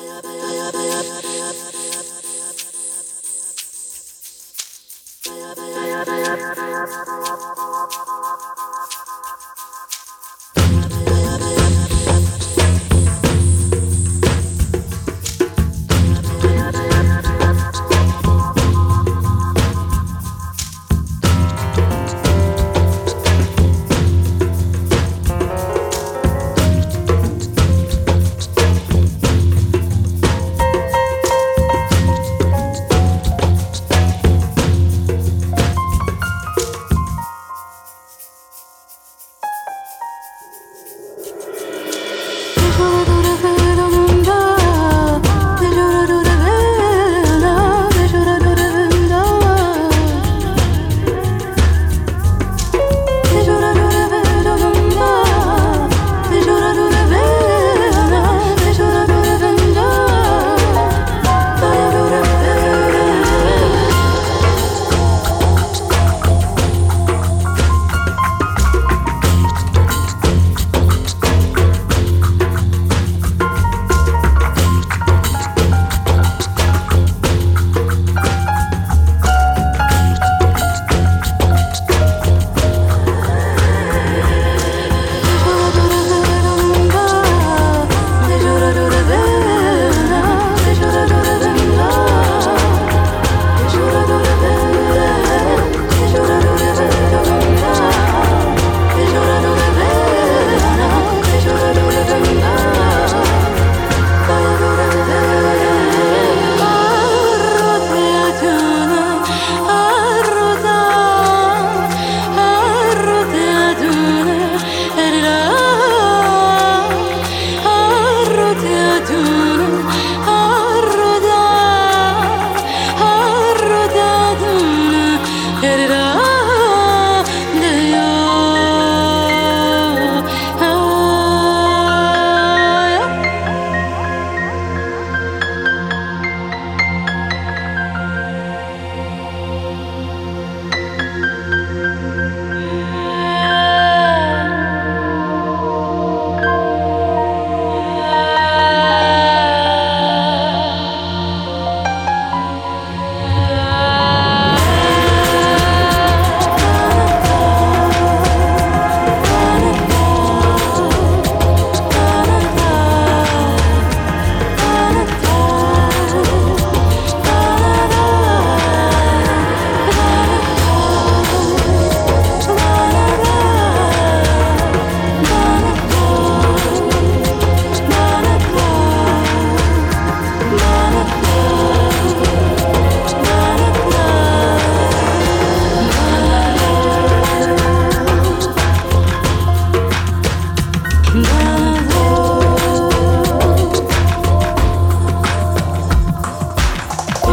Thank you.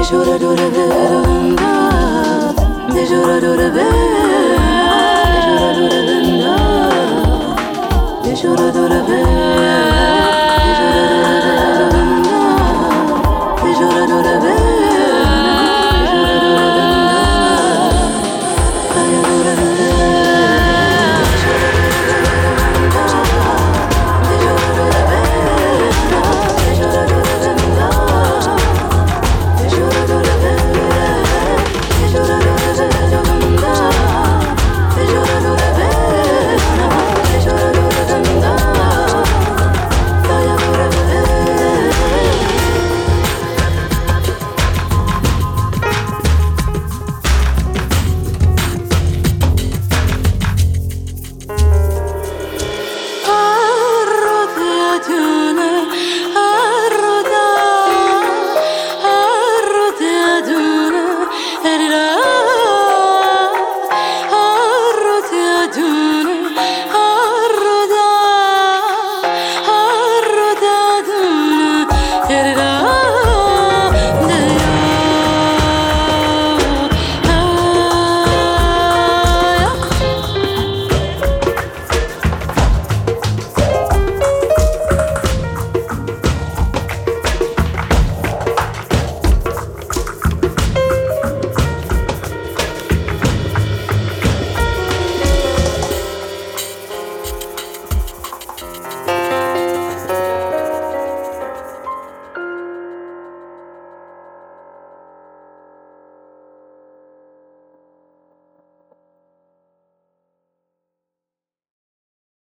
shoulda do the good